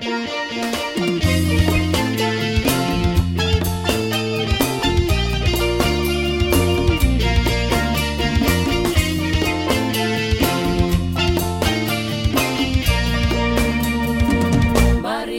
Mari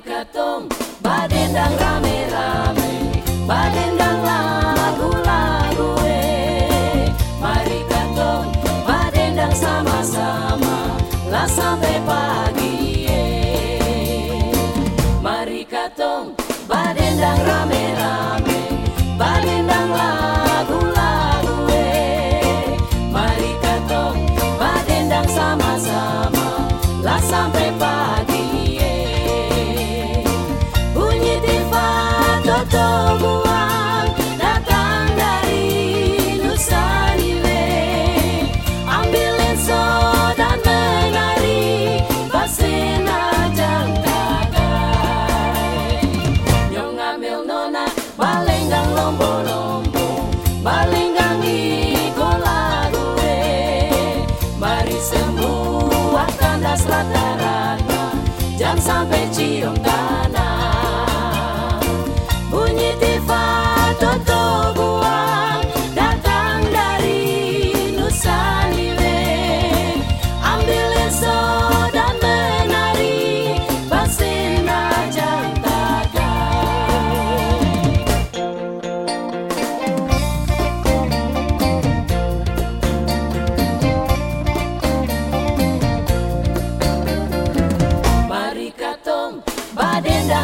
katong badendang rame-rame badendang lagu-lagu eh mari katong badendang sama-sama lah sampai Hackathon, Barenda Ramen. 将心比己勇敢